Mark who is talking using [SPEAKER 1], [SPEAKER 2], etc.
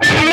[SPEAKER 1] you